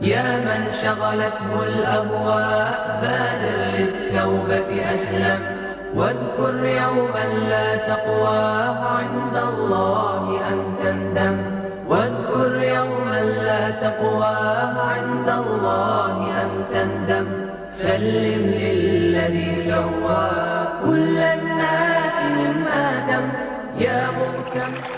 يا من شغلته الأهواء بادر للتوبة أسلم. واذكر يوما لا تقوى عند الله أن تندم. واذكر يوما لا تقوى عند الله أن تندم. سلم للذي سوى كل الناس من آدم. يا محكم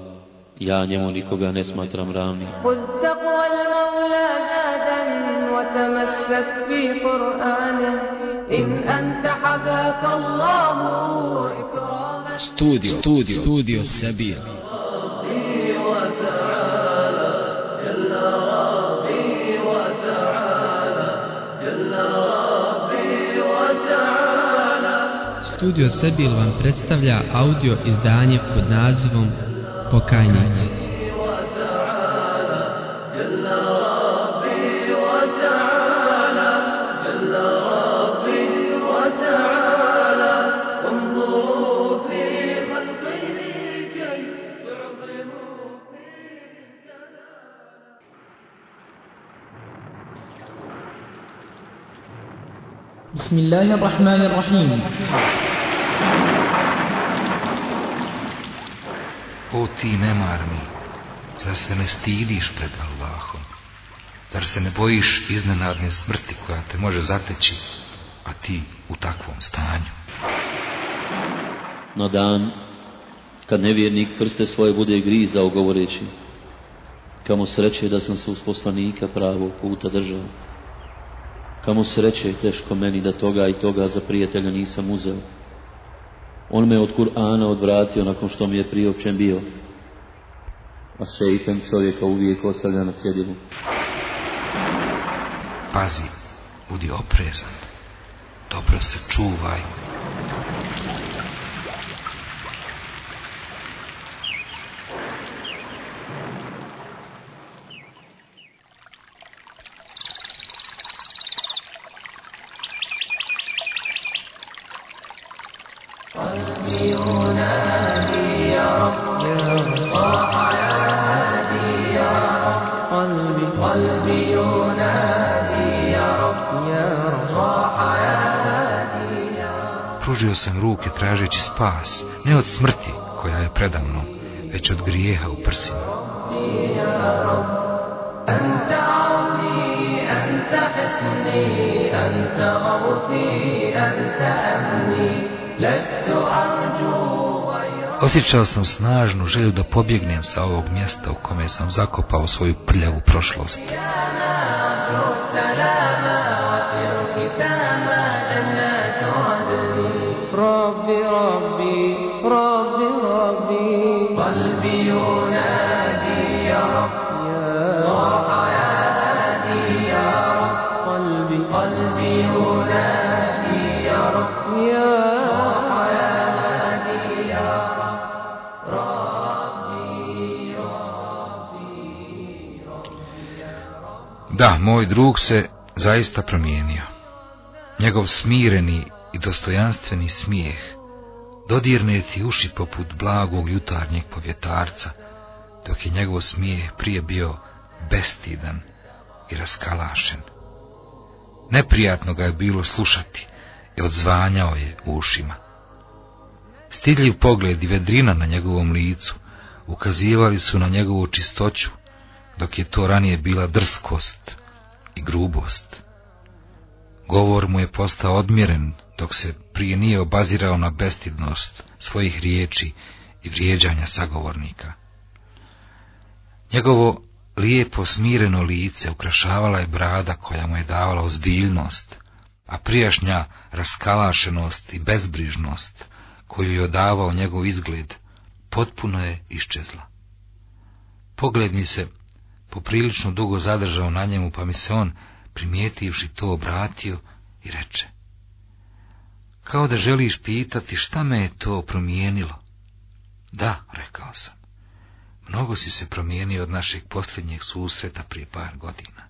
ja njemu nikoga ne smatram ravni. Studio, studio, studio Sabir. Studio Sebil vam predstavlja audio izdanje pod nazivom Pokajnici. بسم الله الرحمن الرحيم O ti nemarni, zar se ne stidiš pred Allahom? Zar se ne bojiš iznenadne smrti koja te može zateći, a ti u takvom stanju? Na dan kad nevjernik prste svoje bude grizao govoreći kamo sreće da sam se uz poslanika pravog puta držao. Kamo sreće teško meni da toga i toga za prijatelja nisam uzeo. On me od Kur'ana odvratio nakon što mi je priopćen bio. A šeitan čovjeka uvijek ostavlja na cjedilu. Pazi, budi oprezan, dobro se čuvaj. Osjećao sam snažnu želju da pobjegnem sa ovog mjesta u kome sam zakopao svoju prljavu prošlost. Da, moj drug se zaista promijenio. Njegov smireni i dostojanstveni smijeh dodirne ti uši poput blagog jutarnjeg povjetarca, dok je njegov smijeh prije bio bestidan i raskalašen. Neprijatno ga je bilo slušati i odzvanjao je ušima. Stidljiv pogled i vedrina na njegovom licu ukazivali su na njegovu čistoću, dok je to ranije bila drskost i grubost. Govor mu je postao odmjeren, dok se prije nije obazirao na bestidnost svojih riječi i vrijeđanja sagovornika. Njegovo lijepo smireno lice ukrašavala je brada koja mu je davala ozbiljnost, a prijašnja raskalašenost i bezbrižnost koju je odavao njegov izgled potpuno je iščezla. Pogled mi se poprilično dugo zadržao na njemu, pa mi se on primijetivši to obratio i reče. Kao da želiš pitati šta me je to promijenilo. Da, rekao sam. Mnogo si se promijenio od našeg posljednjeg susreta prije par godina.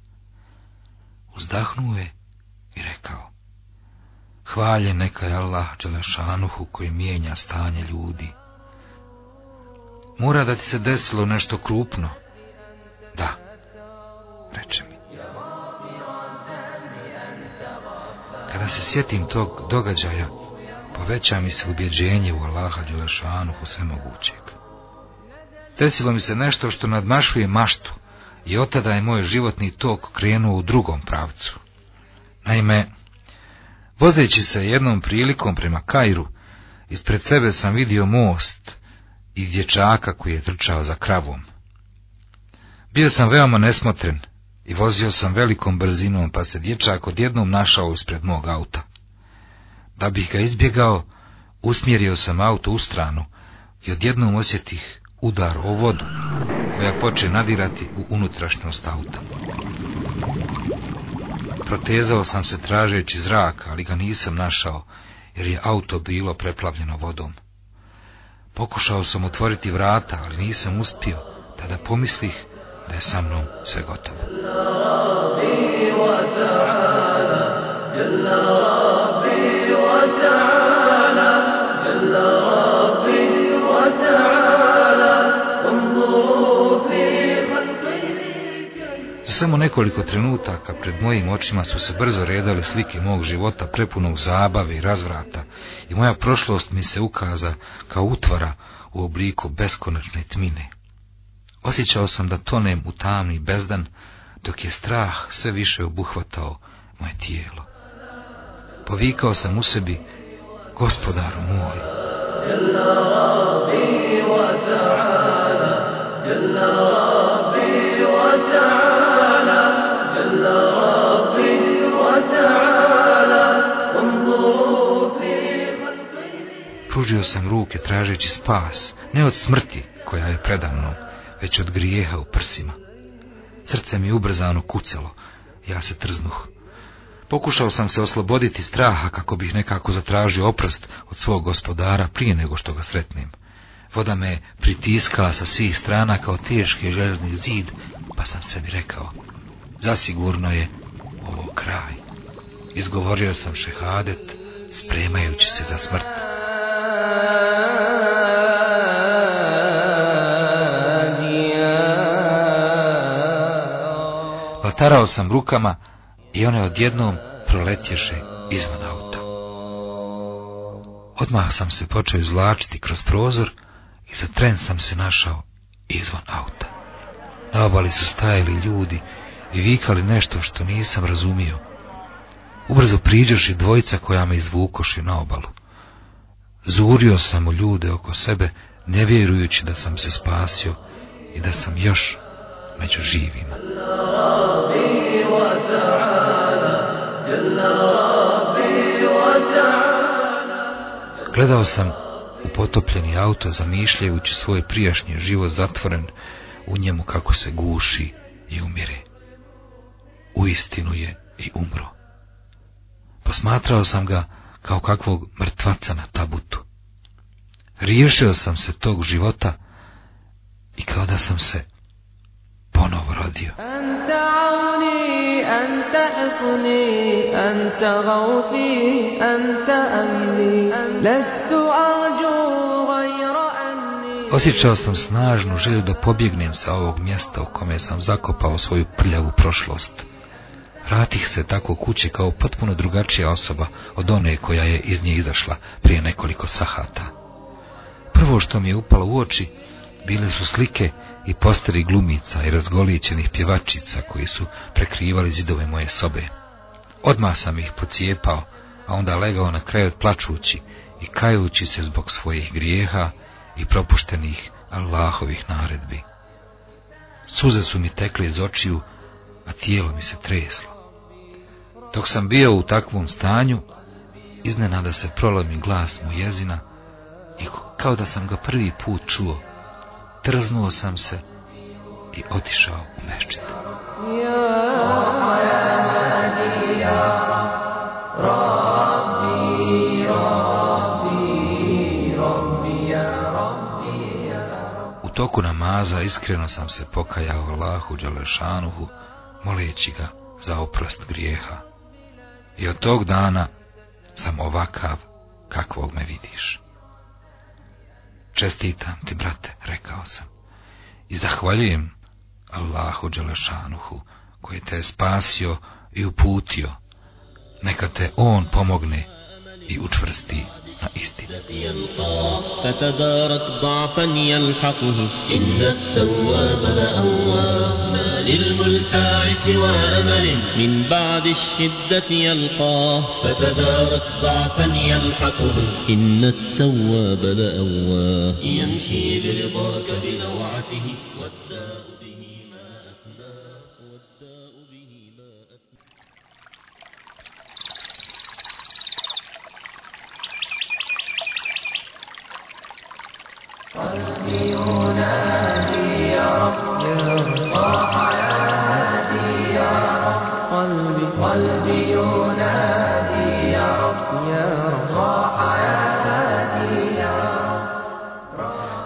Uzdahnuo je i rekao. Hvalje neka je Allah Đelešanuhu koji mijenja stanje ljudi. Mora da ti se desilo nešto krupno. Da, reče mi. Kada se sjetim tog događaja, poveća mi se ubjeđenje u Allaha Đelešanuhu svemogućeg. Desilo mi se nešto što nadmašuje maštu i od tada je moj životni tok krenuo u drugom pravcu. Naime, vozeći se jednom prilikom prema Kairu, ispred sebe sam vidio most i dječaka koji je trčao za kravom. Bio sam veoma nesmotren i vozio sam velikom brzinom, pa se dječak odjednom našao ispred mog auta. Da bih ga izbjegao, usmjerio sam auto u stranu i odjednom osjetih udar o vodu, koja poče nadirati u unutrašnjost auta. Protezao sam se tražeći zrak, ali ga nisam našao, jer je auto bilo preplavljeno vodom. Pokušao sam otvoriti vrata, ali nisam uspio, tada pomislih da je sa mnom sve gotovo. samo nekoliko trenutaka pred mojim očima su se brzo redale slike mog života prepunog zabave i razvrata i moja prošlost mi se ukaza kao utvara u obliku beskonačne tmine. Osjećao sam da tonem u tamni bezdan, dok je strah sve više obuhvatao moje tijelo. Povikao sam u sebi, gospodaru moj. Pružio sam ruke tražeći spas, ne od smrti koja je predamnom, već od grijeha u prsima. Srce mi ubrzano kucalo, ja se trznuh. Pokušao sam se osloboditi straha kako bih nekako zatražio oprost od svog gospodara prije nego što ga sretnem. Voda me pritiskala sa svih strana kao teški željezni zid, pa sam sebi rekao, zasigurno je ovo kraj. Izgovorio sam šehadet, spremajući se za smrt. Vatarao sam rukama i one odjednom proletješe izvan auta. Odmah sam se počeo izvlačiti kroz prozor i za tren sam se našao izvan auta. Na obali su stajali ljudi i vikali nešto što nisam razumio. Ubrzo priđoši dvojica koja me izvukoši na obalu. Zurio sam u ljude oko sebe, ne vjerujući da sam se spasio i da sam još među živima. Gledao sam u potopljeni auto, zamišljajući svoj prijašnji život zatvoren u njemu kako se guši i umire. U istinu je i umro. Posmatrao sam ga kao kakvog mrtvaca na tabutu. Riješio sam se tog života i kao da sam se ponovo rodio. Osjećao sam snažnu želju da pobjegnem sa ovog mjesta u kome sam zakopao svoju prljavu prošlost. Vratih se tako kući kao potpuno drugačija osoba od one koja je iz nje izašla prije nekoliko sahata. Prvo što mi je upalo u oči bile su slike i posteri glumica i razgolićenih pjevačica koji su prekrivali zidove moje sobe. Odmah sam ih pocijepao, a onda legao na kraj plačući i kajući se zbog svojih grijeha i propuštenih Allahovih naredbi. Suze su mi tekle iz očiju, a tijelo mi se treslo. Dok sam bio u takvom stanju, iznenada se prolomi glas mu jezina i kao da sam ga prvi put čuo, trznuo sam se i otišao u meščet. U toku namaza iskreno sam se pokajao Allahu Đalešanuhu, moleći ga za oprost grijeha. I od tog dana sam ovakav kakvog me vidiš. Čestitam ti, brate, rekao sam, i zahvaljujem Allahu Đalešanuhu, koji te je spasio i uputio. Neka te On pomogne i učvrsti na istinu. فتدارك ضعفا يلحقه. إن التواب لأواه ما للملتاع سوى أمل. من بعد الشدة يلقاه. فتدارك ضعفا يلحقه. إن التواب لأواه يمشي برضاك بلوعته والداء قلبي قلبي ينادي يا رب يا رب صاح حياتي يا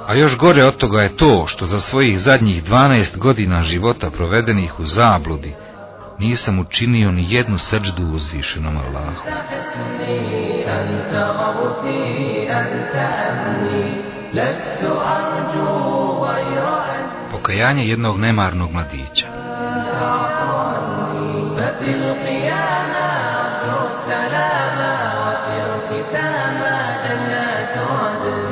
A još gore od toga je to što za svojih zadnjih 12 godina života provedenih u zabludi nisam učinio ni jednu srđdu uzvišenom Allahu. حسني أنت غوثي أنت أمني لست أرجو غير أنت Pokajanje jednog nemarnog mladića. ففي القيامة أرجو السلام وفي الختامة جنات عدن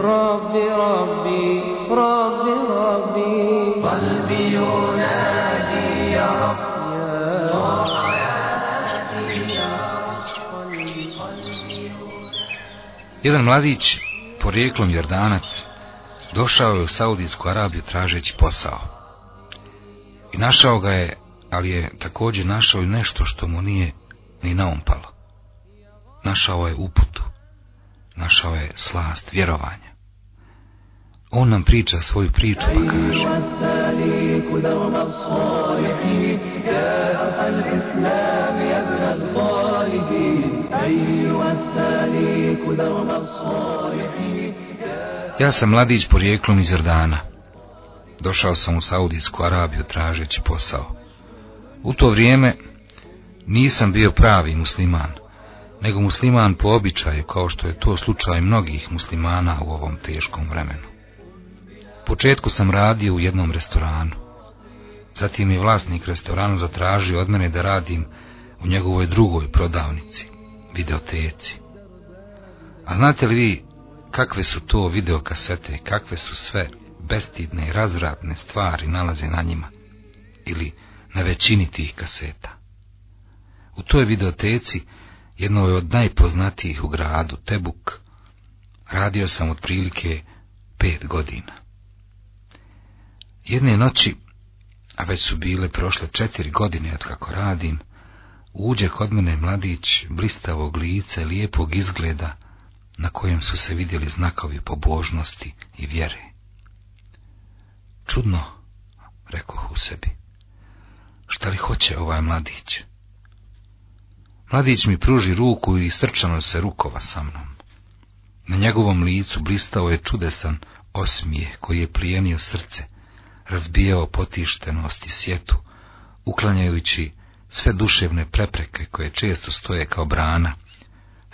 ربي ربي ربي ربي قلبي ينادي يا رب يا صاح حياتي يا قلبي قلبي Jedan mladić, porijeklom Jordanac, došao je u Saudijsku Arabiju tražeći posao. I našao ga je, ali je također našao i nešto što mu nije ni naumpalo. Našao je uputu, našao je slast vjerovanja. On nam priča svoju priču pa kaže Ja sam mladić porijeklom iz Jordana. Došao sam u Saudijsku Arabiju tražeći posao. U to vrijeme nisam bio pravi musliman, nego musliman po običaju kao što je to slučaj mnogih muslimana u ovom teškom vremenu. U početku sam radio u jednom restoranu. Zatim je vlasnik restorana zatražio od mene da radim u njegovoj drugoj prodavnici, videoteci. A znate li vi kakve su to videokasete, kakve su sve bestidne i razvratne stvari nalaze na njima ili na većini tih kaseta. U toj videoteci, jednoj od najpoznatijih u gradu, Tebuk, radio sam otprilike pet godina. Jedne noći, a već su bile prošle četiri godine od kako radim, uđe kod mene mladić blistavog lica i lijepog izgleda, na kojem su se vidjeli znakovi pobožnosti i vjere. Čudno, rekoh u sebi. Šta li hoće ovaj mladić? Mladić mi pruži ruku i srčano se rukova sa mnom. Na njegovom licu blistao je čudesan osmije koji je plijenio srce, razbijao potištenost i sjetu, uklanjajući sve duševne prepreke koje često stoje kao brana,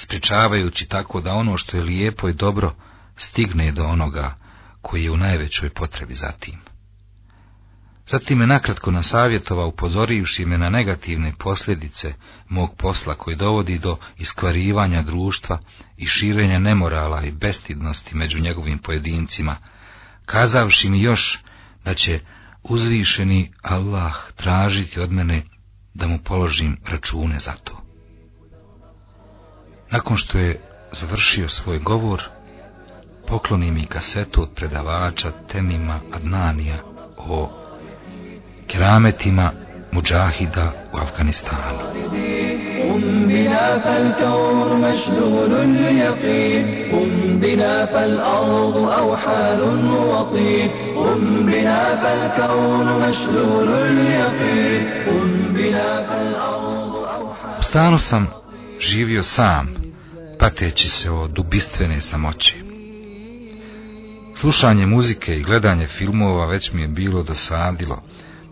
sprečavajući tako da ono što je lijepo i dobro stigne do onoga koji je u najvećoj potrebi za tim. Zatim me nakratko nasavjetovao upozorivši me na negativne posljedice mog posla koji dovodi do iskvarivanja društva i širenja nemorala i bestidnosti među njegovim pojedincima, kazavši mi još da će uzvišeni Allah tražiti od mene da mu položim račune za to. Nakon što je završio svoj govor, pokloni mi kasetu od predavača Temima Adnanija o kerametima muđahida u Afganistanu. U stanu sam živio sam pateći se od ubistvene samoće. Slušanje muzike i gledanje filmova već mi je bilo dosadilo,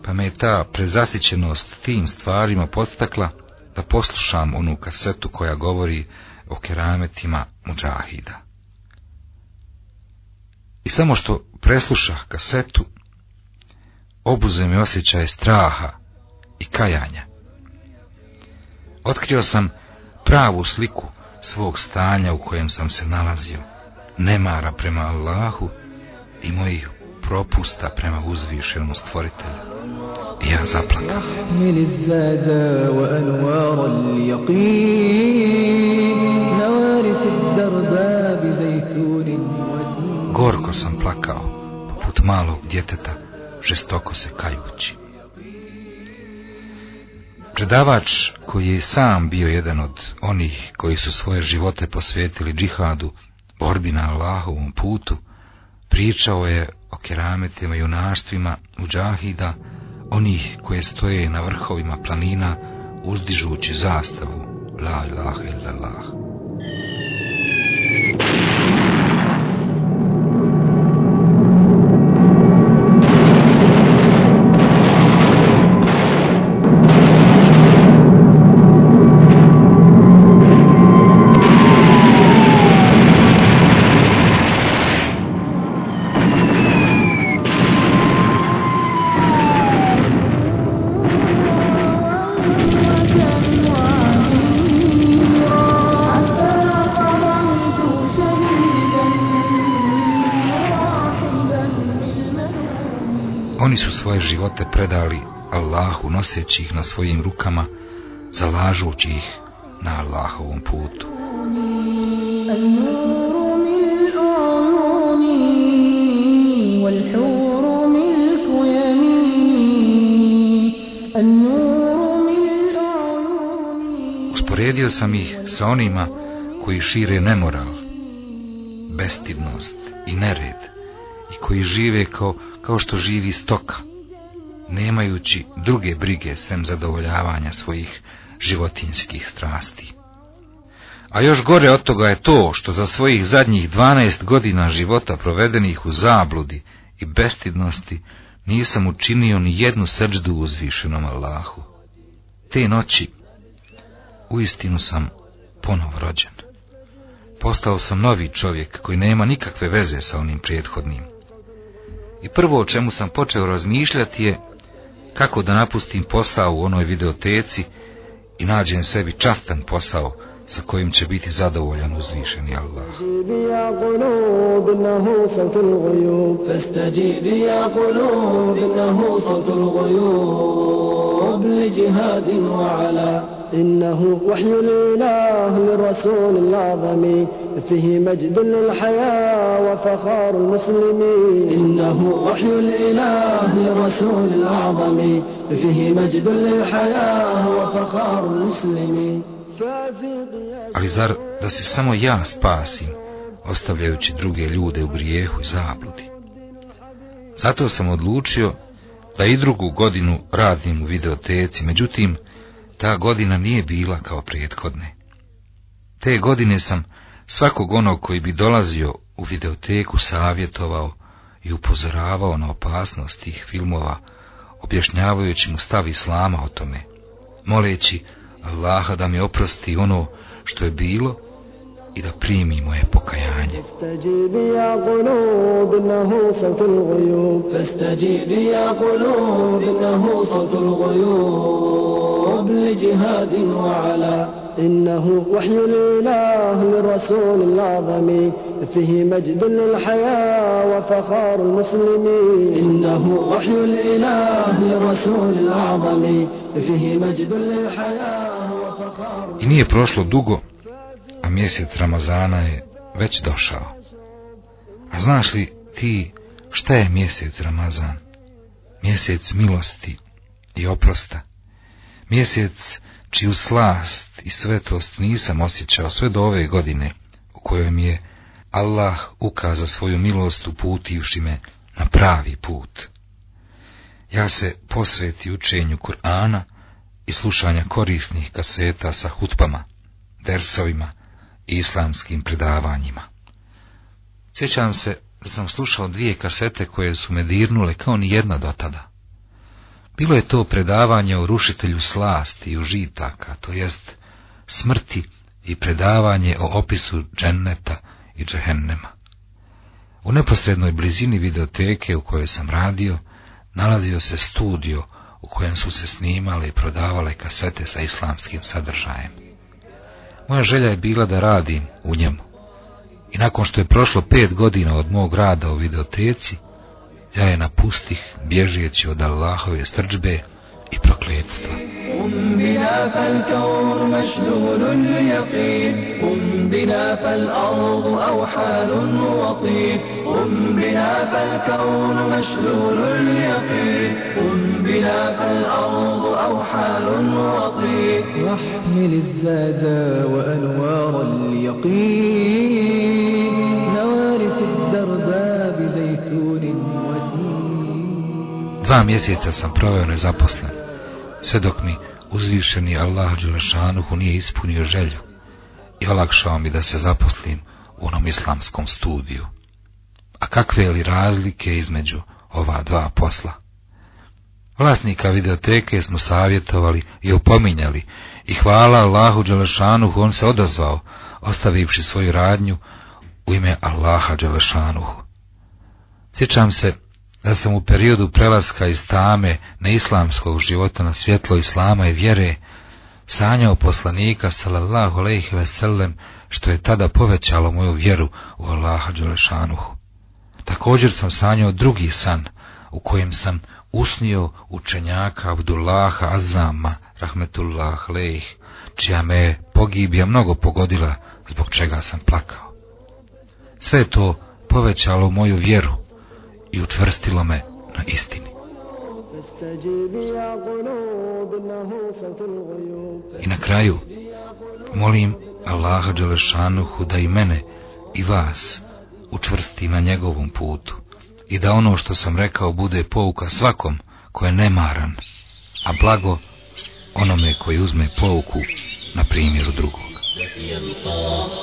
pa me je ta prezasićenost tim stvarima podstakla da poslušam onu kasetu koja govori o kerametima muđahida. I samo što preslušah kasetu, obuze mi osjećaj straha i kajanja. Otkrio sam pravu sliku svog stanja u kojem sam se nalazio, nemara prema Allahu i mojih propusta prema uzvišenom stvoritelju. I ja zaplakam. Gorko sam plakao, poput malog djeteta, žestoko se kajući. Predavač, koji je sam bio jedan od onih koji su svoje živote posvetili džihadu, borbi na Allahovom putu, pričao je o kerametima i junaštvima muđahida, onih koje stoje na vrhovima planina uzdižući zastavu La ilaha illallah. predali Allahu noseći ih na svojim rukama, zalažući ih na Allahovom putu. Usporedio sam ih sa onima koji šire nemoral, bestidnost i nered i koji žive kao, kao što živi stoka nemajući druge brige sem zadovoljavanja svojih životinskih strasti. A još gore od toga je to što za svojih zadnjih 12 godina života provedenih u zabludi i bestidnosti nisam učinio ni jednu srđdu uzvišenom Allahu. Te noći uistinu sam ponovo rođen. Postao sam novi čovjek koji nema nikakve veze sa onim prethodnim. I prvo o čemu sam počeo razmišljati je kako da napustim posao u onoj videoteci i nađem sebi častan posao sa kojim će biti zadovoljan uzvišeni Allah. إنه صوت الغيوب فاستجيب يا قلوب إنه صوت الغيوب لجهاد وعلا إنه وحي الإله للرسول الأعظم فيه مجد للحياة وفخار المسلمين إنه وحي الإله للرسول الأعظم فيه مجد للحياة وفخار المسلمين ففي قياس Ali zar da se samo ja spasim, ostavljajući druge ljude u grijehu i zabludi? Zato sam odlučio da i drugu godinu radim u videoteci, međutim, ta godina nije bila kao prethodne. Te godine sam svakog onog koji bi dolazio u videoteku savjetovao i upozoravao na opasnost tih filmova, objašnjavajući mu stav Islama o tome, moleći Allaha da mi oprosti ono što je bilo i da primi moje pokajanje. فاستجيب يا قلوب إنه صوت الغيوب فاستجيب يا قلوب إنه صوت الغيوب لجهاد وعلا إنه وحي الإله للرسول الأعظم فيه مجد للحياة وفخار المسلمين إنه وحي الإله للرسول الأعظم فيه مجد للحياة وفخار I nije prošlo dugo, mjesec Ramazana je već došao. A znaš li ti šta je mjesec Ramazan? Mjesec milosti i oprosta. Mjesec čiju slast i svetost nisam osjećao sve do ove godine, u kojoj mi je Allah ukaza svoju milost uputivši me na pravi put. Ja se posveti učenju Kur'ana i slušanja korisnih kaseta sa hutbama, dersovima islamskim predavanjima. Sjećam se da sam slušao dvije kasete koje su me dirnule kao ni jedna do tada. Bilo je to predavanje o rušitelju slasti i užitaka, to jest smrti i predavanje o opisu dženneta i džehennema. U neposrednoj blizini videoteke u kojoj sam radio, nalazio se studio u kojem su se snimale i prodavale kasete sa islamskim sadržajem. Moja želja je bila da radim u njemu. I nakon što je prošlo pet godina od mog rada u videoteci, ja je napustih bježeći od Allahove srđbe i prokletstva. قم بنا فالكون مشلول اليقين قم بنا فالأرض أوحال وطين قم بنا فالكون مشلول اليقين قم بنا فالأرض أوحال وطين واحمل الزاد وأنوار اليقين. نوارس الدرب بزيتون وتين. Dva mjeseca sam proveo nezaposlen, sve dok mi uzvišeni Allah Đelešanuhu nije ispunio želju i olakšao mi da se zaposlim u onom islamskom studiju. A kakve li razlike između ova dva posla? Vlasnika videoteke smo savjetovali i opominjali i hvala Allahu Đelešanuhu on se odazvao, ostavivši svoju radnju u ime Allaha Đelešanuhu. Sjećam se da sam u periodu prelaska iz tame neislamskog života na svjetlo islama i vjere sanjao poslanika sallallahu alejhi ve sellem što je tada povećalo moju vjeru u Allaha dželešanuhu. Također sam sanjao drugi san u kojem sam usnio učenjaka Abdullaha Azama rahmetullah alejh čija me pogibija mnogo pogodila zbog čega sam plakao. Sve to povećalo moju vjeru i učvrstilo me na istini. I na kraju, molim Allaha Đelešanuhu da i mene i vas učvrsti na njegovom putu i da ono što sam rekao bude pouka svakom ko je nemaran, a blago onome koji uzme pouku na primjeru drugog.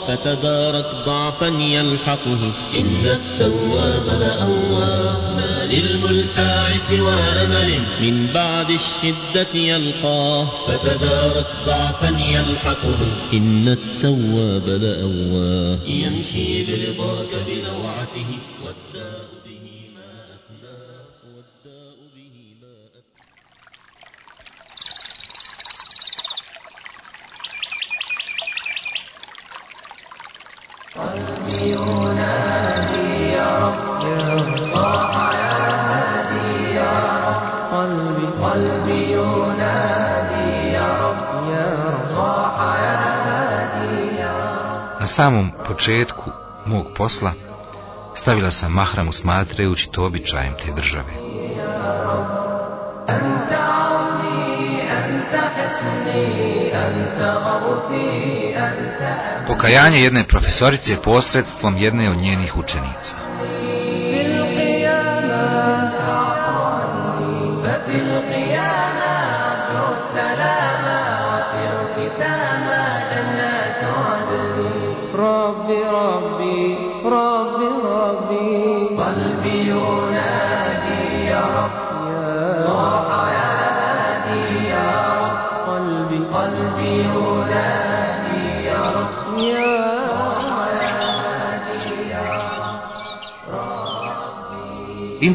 فتدارك ضعفا يلحقه. إن التواب لأواه ما للملتاع سوى أمل من بعد الشدة يلقاه فتدارك ضعفا يلحقه. إن التواب لأواه يمشي برضاك بلوعته والداء قلبي ينادي يا رب يا رب صاح يا هادي يا رب قلبي قلبي ينادي يا رب يا رب صاح يا هادي يا رب Na samom početku mog posla stavila sam mahramu smatrajući to običajem te države. أنت عوني أنت حصني أنت غوثي أنت أمني Pokajanje jedne profesorice posredstvom jedne od njenih učenica. في القيامة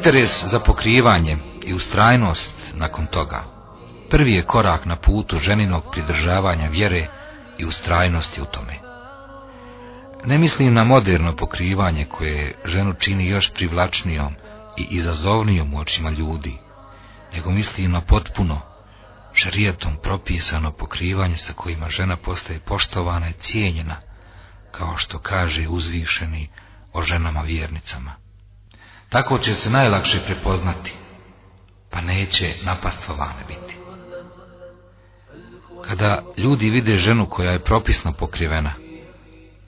Interes za pokrivanje i ustrajnost nakon toga prvi je korak na putu ženinog pridržavanja vjere i ustrajnosti u tome. Ne mislim na moderno pokrivanje koje ženu čini još privlačnijom i izazovnijom u očima ljudi, nego mislim na potpuno šarijetom propisano pokrivanje sa kojima žena postaje poštovana i cijenjena, kao što kaže uzvišeni o ženama vjernicama. Tako će se najlakše prepoznati, pa neće napastvovane biti. Kada ljudi vide ženu koja je propisno pokrivena,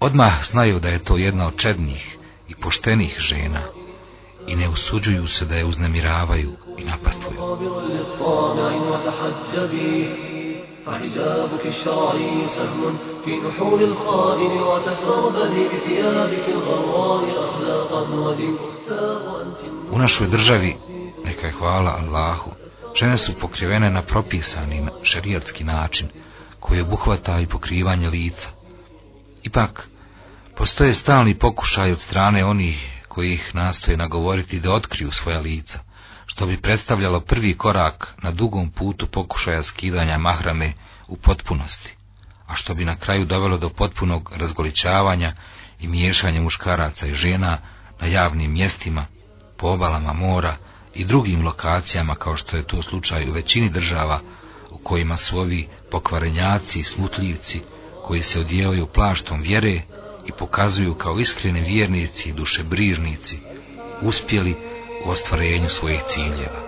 odmah znaju da je to jedna od čednih i poštenih žena i ne usuđuju se da je uznemiravaju i napastvuju. صابر للطامع وتحجبي فحجابك الشرعي سهم في نحور الخائن وتستربدي بثيابك الغراء أخلاقا ودين أختار أنت U našoj državi, neka je hvala Allahu, žene su pokrivene na propisani šerijatski način, koji obuhvata i pokrivanje lica. Ipak, postoje stalni pokušaj od strane onih koji ih nastoje nagovoriti da otkriju svoja lica, što bi predstavljalo prvi korak na dugom putu pokušaja skidanja mahrame u potpunosti, a što bi na kraju dovelo do potpunog razgoličavanja i miješanja muškaraca i žena na javnim mjestima, po obalama mora i drugim lokacijama kao što je to slučaj u većini država u kojima su ovi pokvarenjaci i smutljivci koji se odijevaju plaštom vjere i pokazuju kao iskreni vjernici i dušebrižnici uspjeli u ostvarenju svojih ciljeva.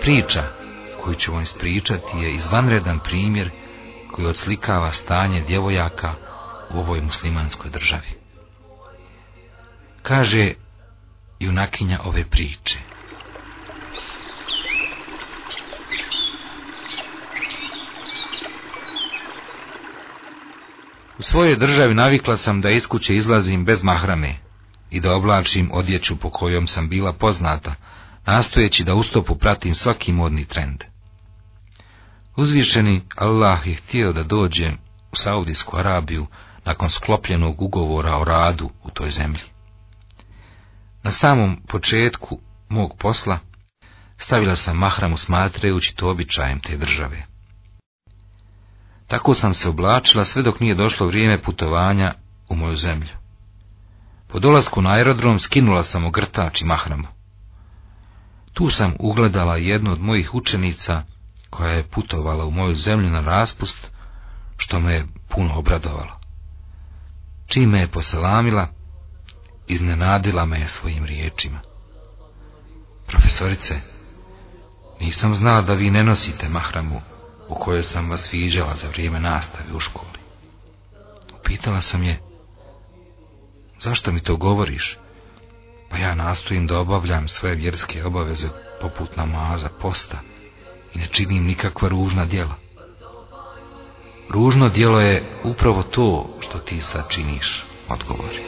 Priča koju ćemo ispričati je izvanredan primjer koji odslikava stanje djevojaka u ovoj muslimanskoj državi. Kaže junakinja ove priče. U svojoj državi navikla sam da iz kuće izlazim bez mahrame i da oblačim odjeću po kojom sam bila poznata, nastojeći da ustopu pratim svaki modni trend. Uzvišeni Allah je htio da dođem u Saudijsku Arabiju nakon sklopljenog ugovora o radu u toj zemlji. Na samom početku mog posla stavila sam mahramu smatrajući to običajem te države. Tako sam se oblačila sve dok nije došlo vrijeme putovanja u moju zemlju. Po dolasku na aerodrom skinula sam ogrtač i mahramu. Tu sam ugledala jednu od mojih učenica koja je putovala u moju zemlju na raspust, što me je puno obradovalo. Čim me je poselamila, iznenadila me je svojim riječima. Profesorice, nisam znala da vi ne nosite mahramu u kojoj sam vas viđala za vrijeme nastave u školi. Upitala sam je, zašto mi to govoriš? Pa ja nastojim da obavljam svoje vjerske obaveze poput namaza, posta i ne činim nikakva ružna djela. Ružno djelo je upravo to što ti sad činiš, odgovori.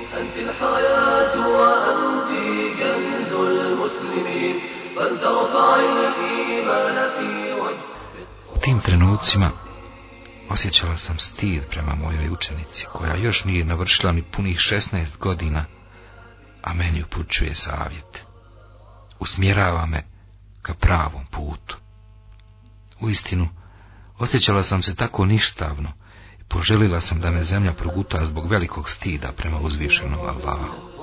U tim trenucima osjećala sam stid prema mojoj učenici, koja još nije navršila ni punih 16 godina, a meni upućuje savjet. Usmjerava me ka pravom putu. Uistinu, osjećala sam se tako ništavno, Poželila sam da me zemlja proguta zbog velikog stida prema uzvišenom Allahu.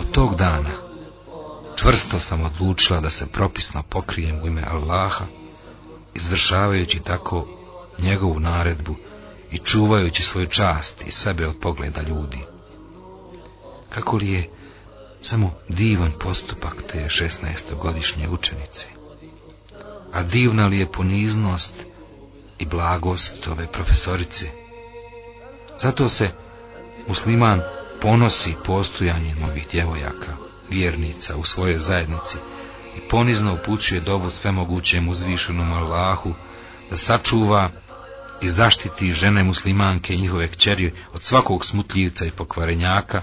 Od tog dana čvrsto sam odlučila da se propisno pokrijem u ime Allaha, izvršavajući tako njegovu naredbu i čuvajući svoju čast i sebe od pogleda ljudi. Kako li je samo divan postupak te 16-godišnje učenice? A divna li je poniznost i blagost ove profesorice? Zato se musliman ponosi postojanjem ovih djevojaka, vjernica u svojoj zajednici i ponizno upućuje dobu svemogućem uzvišenom Allahu da sačuva i zaštiti žene muslimanke i njihove kćeri od svakog smutljivca i pokvarenjaka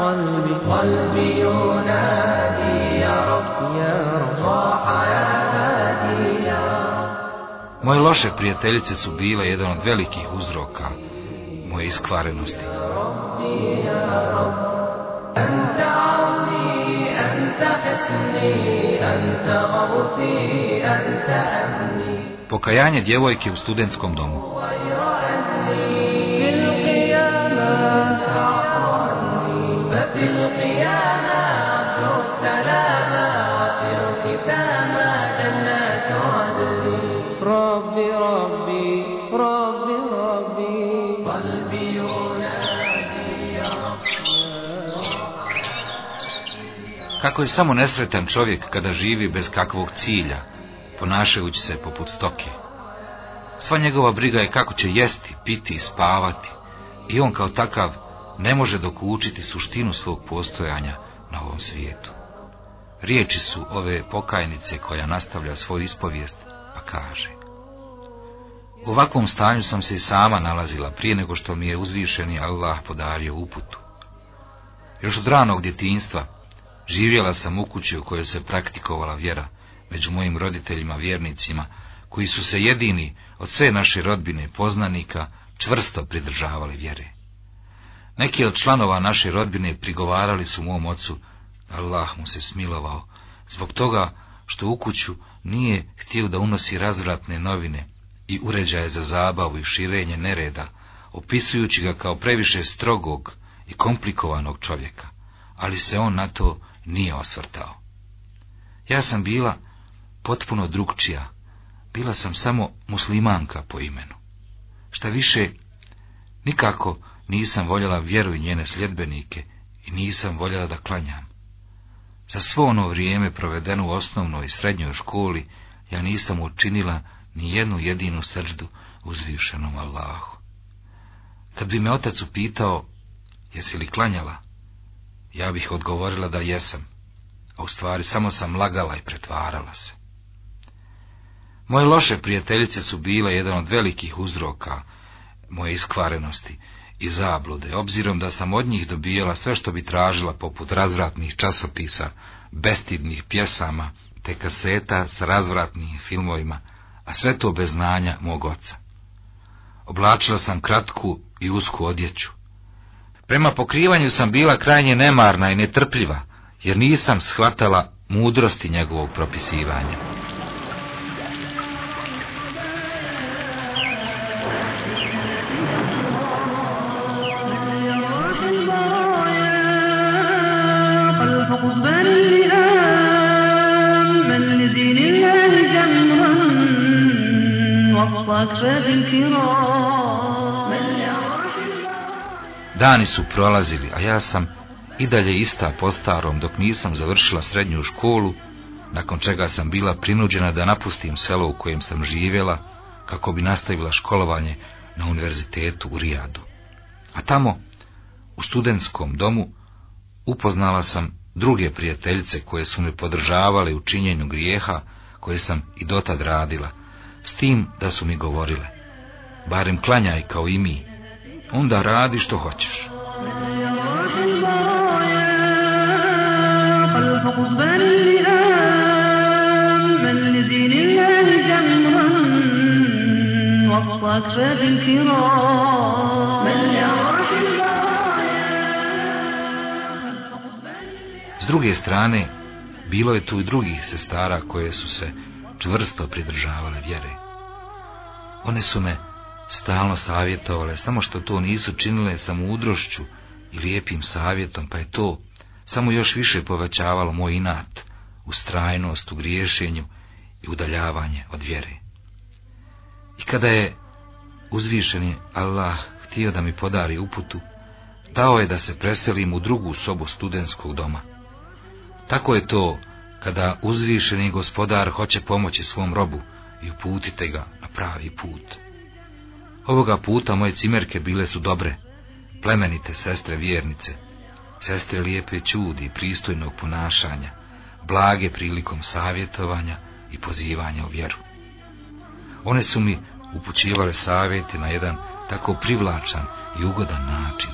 قلبي قلبي ينادي يا رب يا رب صاح يا هادي يا رب Moje loše prijateljice su bile jedan od velikih uzroka moje iskvarenosti. أنت عوني أنت حصني أنت غوثي أنت أمني Pokajanje djevojke u studentskom domu. Kako je samo nesretan čovjek kada živi bez kakvog cilja, ponašajući se poput stoke. Sva njegova briga je kako će jesti, piti i spavati, i on kao takav ne može dokučiti suštinu svog postojanja na ovom svijetu. Riječi su ove pokajnice koja nastavlja svoju ispovijest, pa kaže. U ovakvom stanju sam se i sama nalazila prije nego što mi je uzvišeni Allah podario uputu. Još od ranog djetinstva živjela sam u kući u kojoj se praktikovala vjera među mojim roditeljima vjernicima, koji su se jedini od sve naše rodbine poznanika čvrsto pridržavali vjere. Neki od članova naše rodbine prigovarali su mom ocu, Allah mu se smilovao, zbog toga što u kuću nije htio da unosi razvratne novine i uređaje za zabavu i širenje nereda, opisujući ga kao previše strogog i komplikovanog čovjeka, ali se on na to nije osvrtao. Ja sam bila potpuno drugčija, bila sam samo muslimanka po imenu. Šta više, nikako nisam voljela vjeru i njene sljedbenike i nisam voljela da klanjam. Za svo ono vrijeme provedeno u osnovnoj i srednjoj školi, ja nisam učinila ni jednu jedinu srđdu uzvišenom Allahu. Kad bi me otac upitao, jesi li klanjala, ja bih odgovorila da jesam, a u stvari samo sam lagala i pretvarala se. Moje loše prijateljice su bile jedan od velikih uzroka moje iskvarenosti i zablude, obzirom da sam od njih dobijala sve što bi tražila poput razvratnih časopisa, bestidnih pjesama, te kaseta s razvratnim filmovima, a sve to bez znanja mog oca. Oblačila sam kratku i usku odjeću. Prema pokrivanju sam bila krajnje nemarna i netrpljiva, jer nisam shvatala mudrosti njegovog propisivanja. Dani su prolazili, a ja sam i dalje ista po starom dok nisam završila srednju školu, nakon čega sam bila prinuđena da napustim selo u kojem sam živjela, kako bi nastavila školovanje na univerzitetu u Rijadu. A tamo, u studentskom domu, upoznala sam druge prijateljice koje su me podržavale u činjenju grijeha koje sam i dotad radila, s tim da su mi govorile, barem klanjaj kao i mi, onda radi što hoćeš. S druge strane, bilo je tu i drugih sestara koje su se čvrsto pridržavale vjere. One su me stalno savjetovale, samo što to nisu činile samudrošću i lijepim savjetom, pa je to samo još više povećavalo moj inat, ustrajnost u griješenju i udaljavanje od vjere. I kada je uzvišeni Allah htio da mi podari uputu, dao je da se preselim u drugu sobu studentskog doma. Tako je to kada uzvišeni gospodar hoće pomoći svom robu i uputite ga na pravi put. Ovoga puta moje cimerke bile su dobre, plemenite sestre vjernice, sestre lijepe čudi i pristojnog ponašanja, blage prilikom savjetovanja i pozivanja u vjeru. One su mi upućivale savjete na jedan tako privlačan i ugodan način.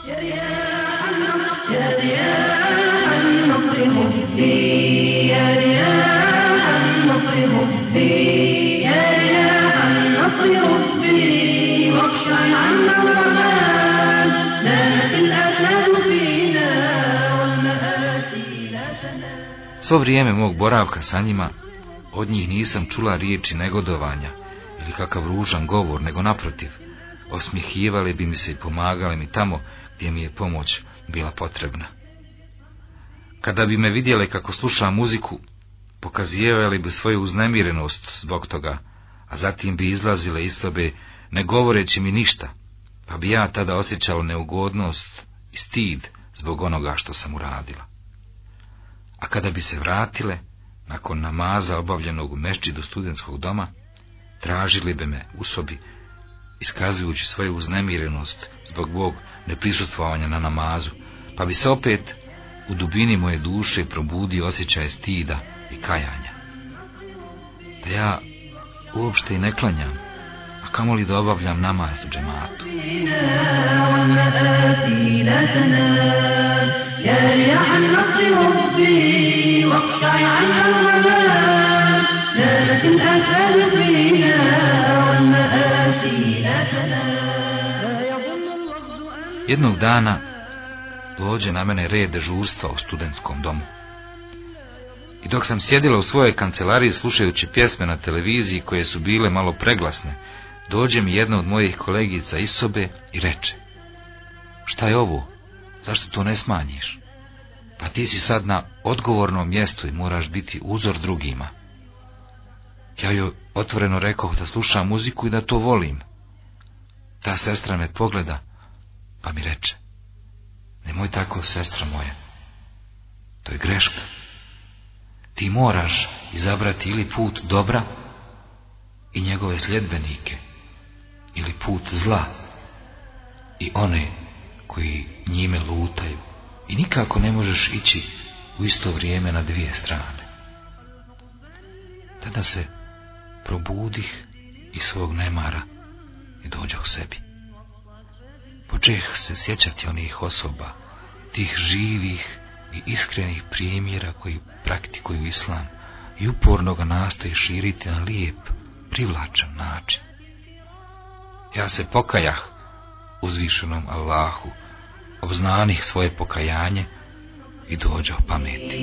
Svo vrijeme mog boravka sa njima, od njih nisam čula riječi negodovanja ili kakav ružan govor, nego naprotiv, osmihivali bi mi se i pomagali mi tamo gdje mi je pomoć bila potrebna. Kada bi me vidjeli kako slušam muziku, pokazivali bi svoju uznemirenost zbog toga, a zatim bi izlazile iz sobe ne govoreći mi ništa, pa bi ja tada osjećao neugodnost i stid zbog onoga što sam uradila. A kada bi se vratile, nakon namaza obavljenog u mešćidu studentskog doma, tražili bi me u sobi, iskazujući svoju uznemirenost zbog Bog neprisustvovanja na namazu, pa bi se opet u dubini moje duše probudio osjećaj stida i kajanja. Da ja uopšte i ne klanjam, kamoli da obavljam namaz u džematu. Jednog dana dođe na mene red dežurstva u studentskom domu. I dok sam sjedila u svojoj kancelariji slušajući pjesme na televiziji koje su bile malo preglasne, dođe mi jedna od mojih kolegica iz sobe i reče Šta je ovo? Zašto to ne smanjiš? Pa ti si sad na odgovornom mjestu i moraš biti uzor drugima. Ja joj otvoreno rekao da slušam muziku i da to volim. Ta sestra me pogleda, pa mi reče, nemoj tako, sestra moja, to je greška. Ti moraš izabrati ili put dobra i njegove sljedbenike, ili put zla i one koji njime lutaju. I nikako ne možeš ići u isto vrijeme na dvije strane. Tada se probudih iz svog nemara i dođe u sebi. Počeh se sjećati onih osoba, tih živih i iskrenih primjera koji praktikuju islam i uporno ga nastoje širiti na lijep, privlačan način. Ja se pokajah uzvišenom Allahu, obznanih svoje pokajanje i dođe pameti.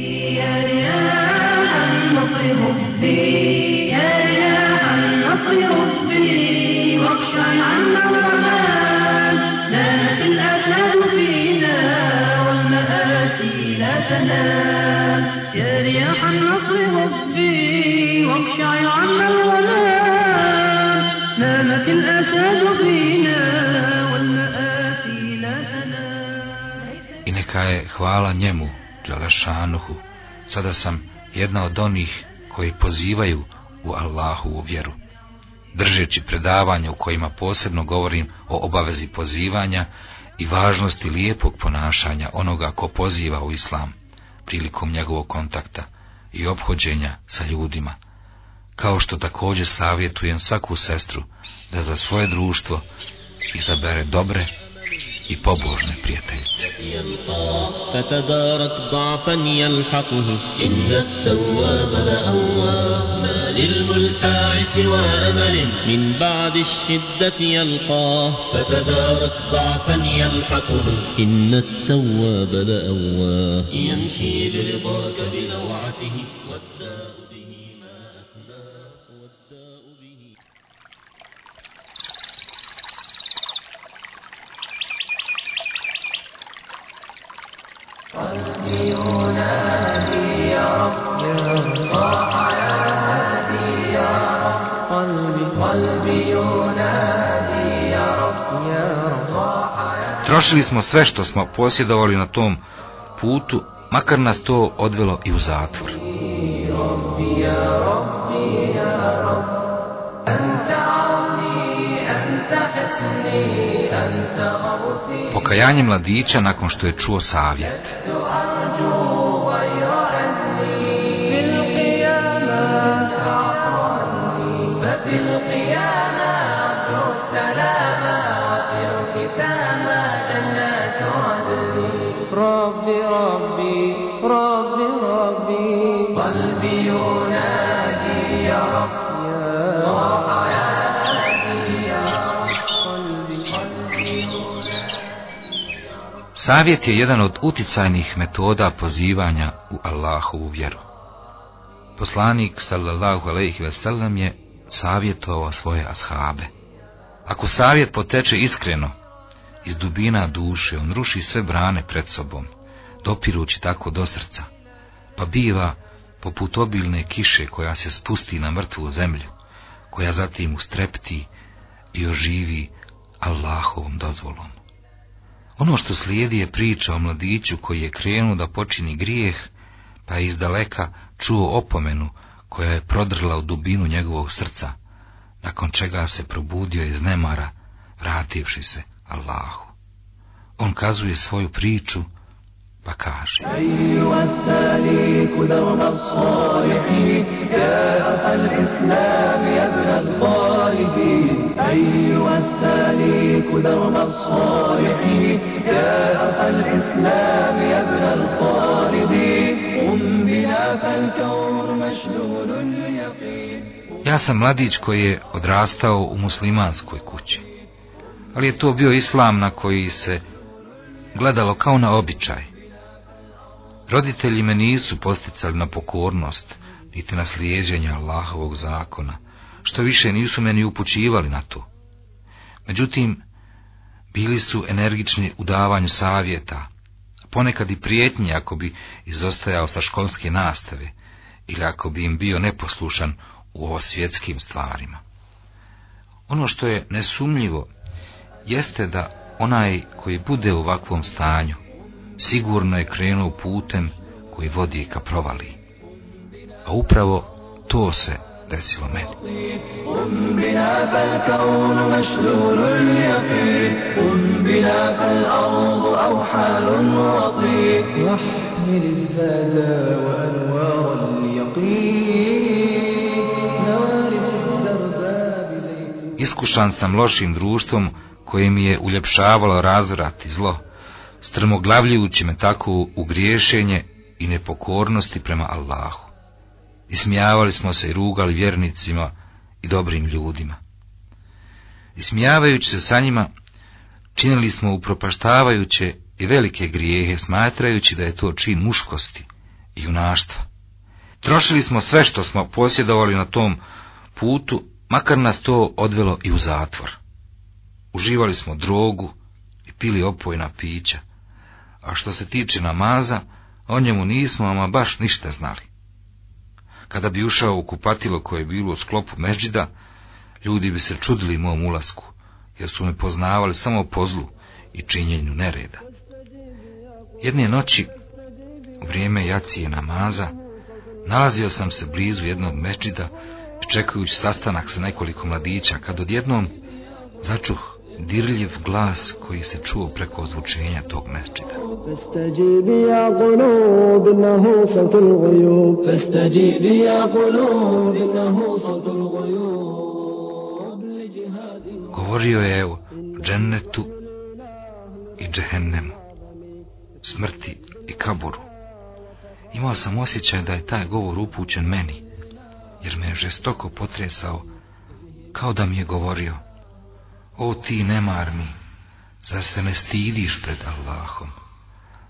Neka je hvala njemu, Đalašanuhu. Sada sam jedna od onih koji pozivaju u Allahu u vjeru. Držeći predavanja u kojima posebno govorim o obavezi pozivanja i važnosti lijepog ponašanja onoga ko poziva u islam prilikom njegovog kontakta i ophođenja sa ljudima, kao što također savjetujem svaku sestru da za svoje društvo izabere dobre i pobožne prijateljice. يلقاه فتدارك ضعفا يلحقه. إن التواب لأواه ما للملتاع سوى أمل من بعد الشدة يلقاه. فتدارك ضعفا يلحقه. إن التواب لأواه. يمشي برضاك بلوعته والداء Potrošili smo sve što smo posjedovali na tom putu, makar nas to odvelo i u zatvor. Pokajanje mladića nakon što je čuo savjet. Savjet je jedan od uticajnih metoda pozivanja u Allahovu vjeru. Poslanik sallallahu alejhi ve sellem je savjetovao svoje ashabe. Ako savjet poteče iskreno, iz dubina duše, on ruši sve brane pred sobom, dopirući tako do srca, pa biva poput obilne kiše koja se spusti na mrtvu zemlju, koja zatim ustrepti i oživi Allahovom dozvolom. Ono što slijedi je priča o mladiću koji je krenuo da počini grijeh, pa je iz daleka čuo opomenu koja je prodrla u dubinu njegovog srca, nakon čega se probudio iz nemara, vrativši se Allahu. On kazuje svoju priču, pa kaže Ja sam mladić koji je odrastao u muslimanskoj kući. Ali je to bio islam na koji se gledalo kao na običaj Roditelji me nisu posticali na pokornost, niti na slijeđenje Allahovog zakona, što više nisu meni upućivali na to. Međutim, bili su energični u davanju savjeta, ponekad i prijetnji ako bi izostajao sa školske nastave, ili ako bi im bio neposlušan u ovo svjetskim stvarima. Ono što je nesumnjivo jeste da onaj koji bude u ovakvom stanju sigurno je krenuo putem koji vodi ka provali. A upravo to se desilo meni. Iskušan sam lošim društvom koje mi je uljepšavalo razvrat i zlo strmoglavljujući me tako u griješenje i nepokornosti prema Allahu. Ismijavali smo se i rugali vjernicima i dobrim ljudima. Ismijavajući se sa njima, činili smo upropaštavajuće i velike grijehe, smatrajući da je to čin muškosti i junaštva. Trošili smo sve što smo posjedovali na tom putu, makar nas to odvelo i u zatvor. Uživali smo drogu i pili opojna pića, a što se tiče namaza, o njemu nismo ama baš ništa znali. Kada bi ušao u kupatilo koje je bilo u sklopu međida, ljudi bi se čudili mom ulasku, jer su me poznavali samo po zlu i činjenju nereda. Jedne noći, u vrijeme jacije namaza, nalazio sam se blizu jednog međida, čekajući sastanak sa nekoliko mladića, kad odjednom začuh dirljiv glas koji se čuo preko ozvučenja tog mesčida. Govorio je o džennetu i džehennemu, smrti i Kaburu. Imao sam osjećaj da je taj govor upućen meni, jer me je žestoko potresao, kao da mi je govorio – o ti nemarni, zar se ne stidiš pred Allahom?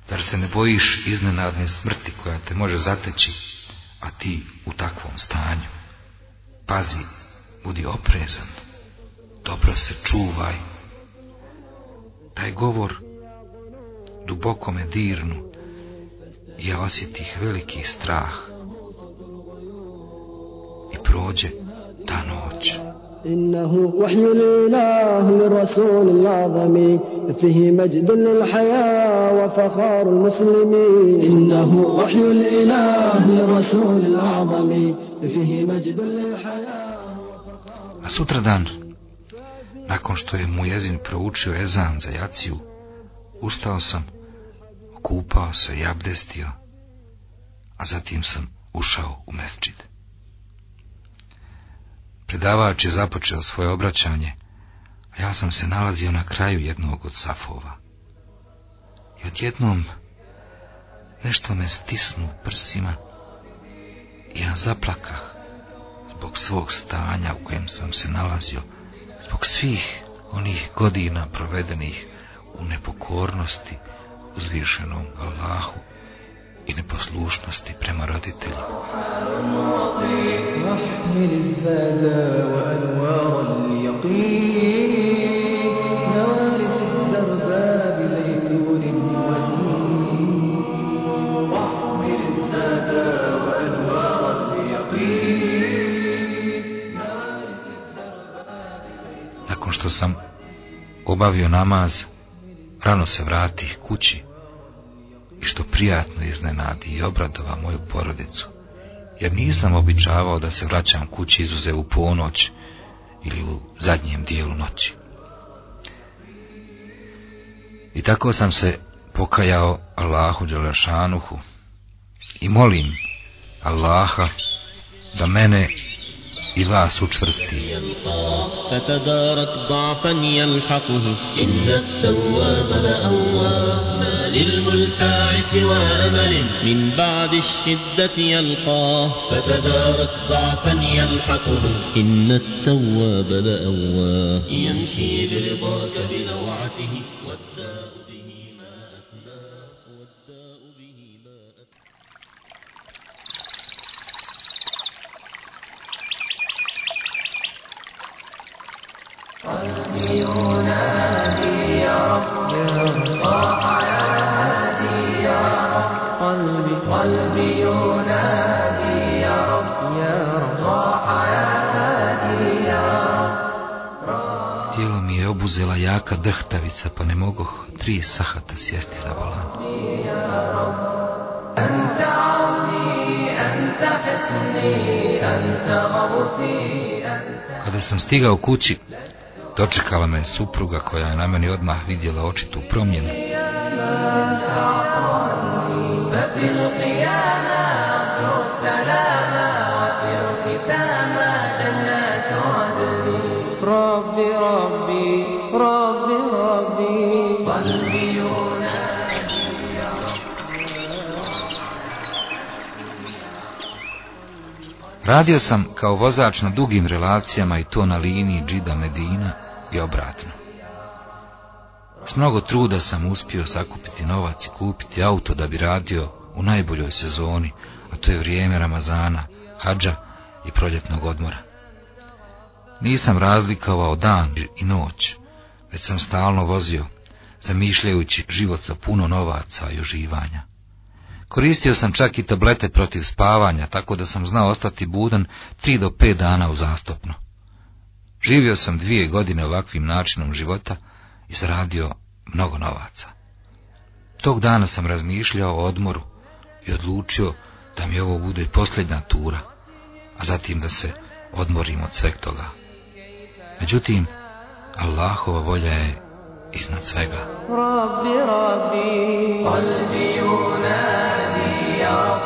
Zar se ne bojiš iznenadne smrti koja te može zateći, a ti u takvom stanju? Pazi, budi oprezan, dobro se čuvaj. Taj govor duboko me dirnu ja osjetih veliki strah. I prođe ta noć. إنه وحي الإله للرسول الأعظم فيه مجد للحياة وفخار المسلمين إنه وحي الإله للرسول الأعظم فيه مجد للحياة A sutradan, nakon što je mu jezin proučio ezan za jaciju, ustao sam, okupao se i abdestio, a zatim sam ušao u mesčid. Predavač je započeo svoje obraćanje, a ja sam se nalazio na kraju jednog od safova. I odjednom nešto me stisnu prsima i ja zaplakah zbog svog stanja u kojem sam se nalazio, zbog svih onih godina provedenih u nepokornosti uzvišenom Allahu i neposlušnosti prema roditeljima. Nakon što sam obavio namaz, rano se vratih kući i što prijatno iznenadi i obradova moju porodicu, jer nisam običavao da se vraćam kući izuze u ponoć ili u zadnjem dijelu noći. I tako sam se pokajao Allahu Đelešanuhu i molim Allaha da mene i vas učvrsti. فتدارك ضعفا يلحقه. إن التواب لأواه ما للملتاع سوى أمل من بعد الشدة يلقاه. فتدارك ضعفا يلحقه. إن التواب لأواه يمشي برضاك بلوعته والداء uzela jaka drhtavica, pa ne mogoh tri sahata sjesti za volan. Kada sam stigao kući, dočekala me supruga koja je na meni odmah vidjela očitu promjenu. Radio sam kao vozač na dugim relacijama i to na liniji Džida Medina i obratno. S mnogo truda sam uspio sakupiti novac i kupiti auto da bi radio u najboljoj sezoni, a to je vrijeme Ramazana, hađa i proljetnog odmora. Nisam razlikovao dan i noć, već sam stalno vozio, zamišljajući život sa puno novaca i uživanja. Koristio sam čak i tablete protiv spavanja, tako da sam znao ostati budan tri do pet dana uzastopno. Živio sam dvije godine ovakvim načinom života i zaradio mnogo novaca. Tog dana sam razmišljao o odmoru i odlučio da mi ovo bude posljednja tura, a zatim da se odmorim od sveg toga. Međutim, Allahova volja je iznad svega. Rabbi, rabbi, yunadi ya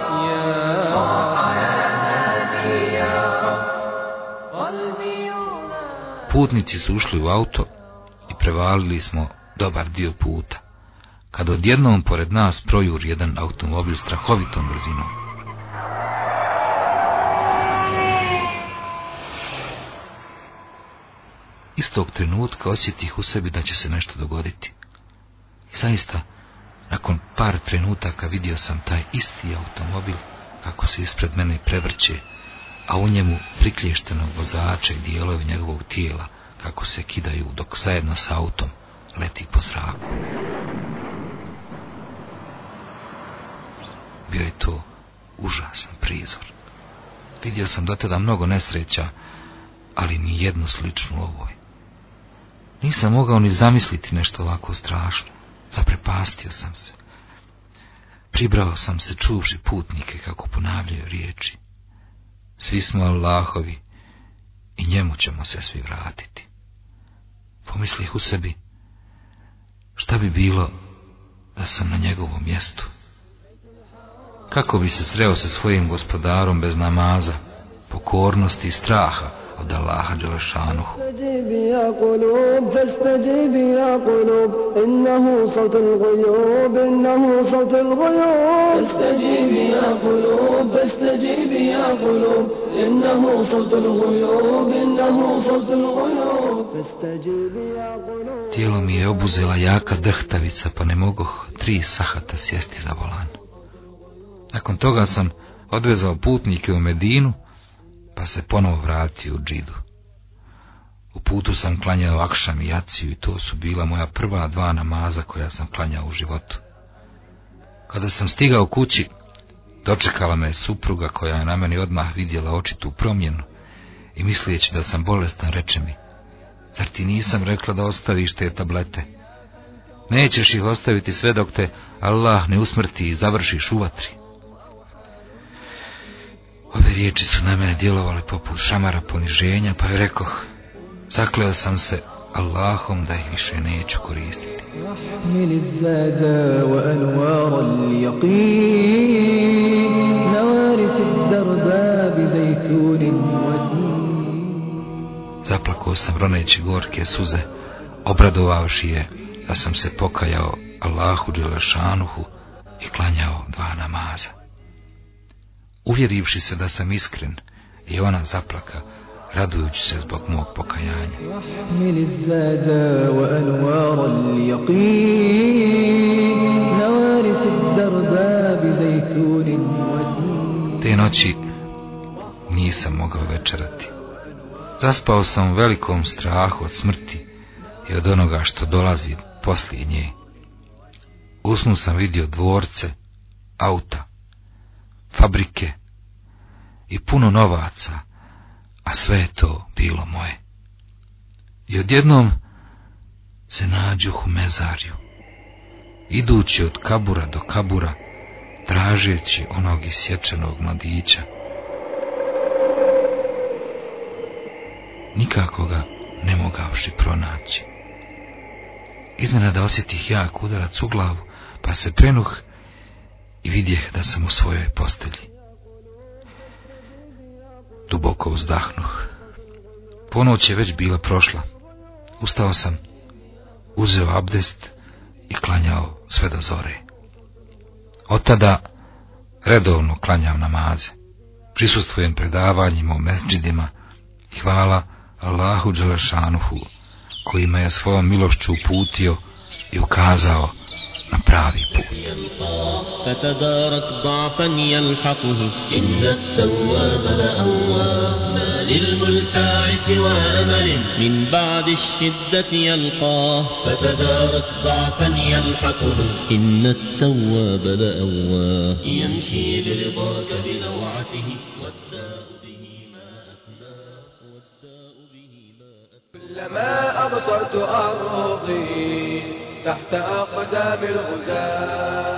Putnici su ušli u auto i prevalili smo dobar dio puta, kad odjednom pored nas projur jedan automobil strahovitom brzinom. Istog trenutka osjetih u sebi da će se nešto dogoditi. I zaista, nakon par trenutaka vidio sam taj isti automobil kako se ispred mene prevrće, a u njemu priklještenog vozača i dijelovi njegovog tijela kako se kidaju dok zajedno s autom leti po zraku. Bio je to užasan prizor. Vidio sam do tada mnogo nesreća, ali ni jednu sličnu ovoj. Nisam mogao ni zamisliti nešto ovako strašno. Zaprepastio sam se. Pribrao sam se čuvši putnike kako ponavljaju riječi. Svi smo Allahovi i njemu ćemo se svi vratiti. Pomislih u sebi, šta bi bilo da sam na njegovom mjestu? Kako bi se sreo sa svojim gospodarom bez namaza, pokornosti i straha od Allaha Đelešanuhu. Tijelo mi je obuzela jaka drhtavica, pa ne mogoh tri sahata sjesti za volan. Nakon toga sam odvezao putnike u Medinu, pa se ponovo vratio u džidu. U putu sam klanjao akšam i jaciju i to su bila moja prva dva namaza koja sam klanjao u životu. Kada sam stigao kući, dočekala me supruga koja je na meni odmah vidjela očitu promjenu i mislijeći da sam bolestan reče mi, zar ti nisam rekla da ostaviš te tablete? Nećeš ih ostaviti sve dok te Allah ne usmrti i završiš u vatri. Ove riječi su na mene djelovale poput šamara poniženja, pa joj rekoh, zakleo sam se Allahom da ih više neću koristiti. Zaplakao sam roneći gorke suze, obradovavši je da sam se pokajao Allahu Đelešanuhu i klanjao dva namaza. Uvjerivši se da sam iskren, i ona zaplaka, radujući se zbog mog pokajanja. Te noći nisam mogao večerati. Zaspao sam u velikom strahu od smrti i od onoga što dolazi poslije nje. Usnu sam vidio dvorce, auta, fabrike i puno novaca, a sve je to bilo moje. I odjednom se nađuh u mezarju, idući od kabura do kabura, tražeći onog isječenog mladića. Nikako ga ne mogavši pronaći. Iznenada osjetih jak udarac u glavu, pa se prenuh i vidjeh da sam u svojoj postelji. Duboko uzdahnuh. Ponoć je već bila prošla. Ustao sam, uzeo abdest i klanjao sve do zore. Od tada redovno klanjam namaze. Prisustvujem predavanjima u mesđidima i hvala Allahu Đelešanuhu koji me je svojom milošću uputio i ukazao pravi put. فتدارك ضعفا يلحقه. إن التواب لأواه ما للملتاع سوى أمل من بعد الشدة يلقاه. فتدارك ضعفا يلحقه. إن التواب لأواه يمشي برضاك بلوعته والداء به ما أثناه والداء به ما أثناه كلما أبصرت أرضي تحت أقدام الغزاة.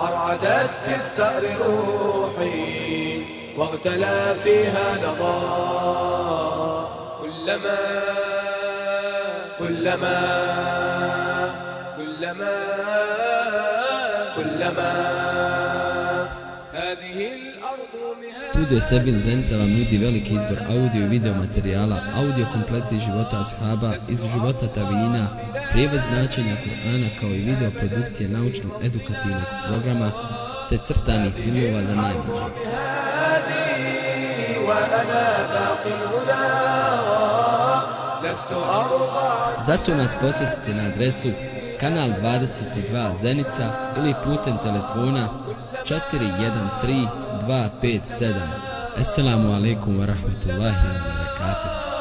أرعدت في الثأر روحي واغتلى فيها نضاء كلما كلما كلما كلما Studio Sebin Zenca vam nudi veliki izbor audio i video materijala, audio kompleti života ashaba, iz života tavina, prijevod značenja Kur'ana kao i video produkcije naučno-edukativnog programa, te crtanih filmova za najmlađe. Zato nas posjetite na adresu kanal 22 Zenica ili putem telefona 413257. Assalamu alaikum wa rahmatullahi wa barakatuh.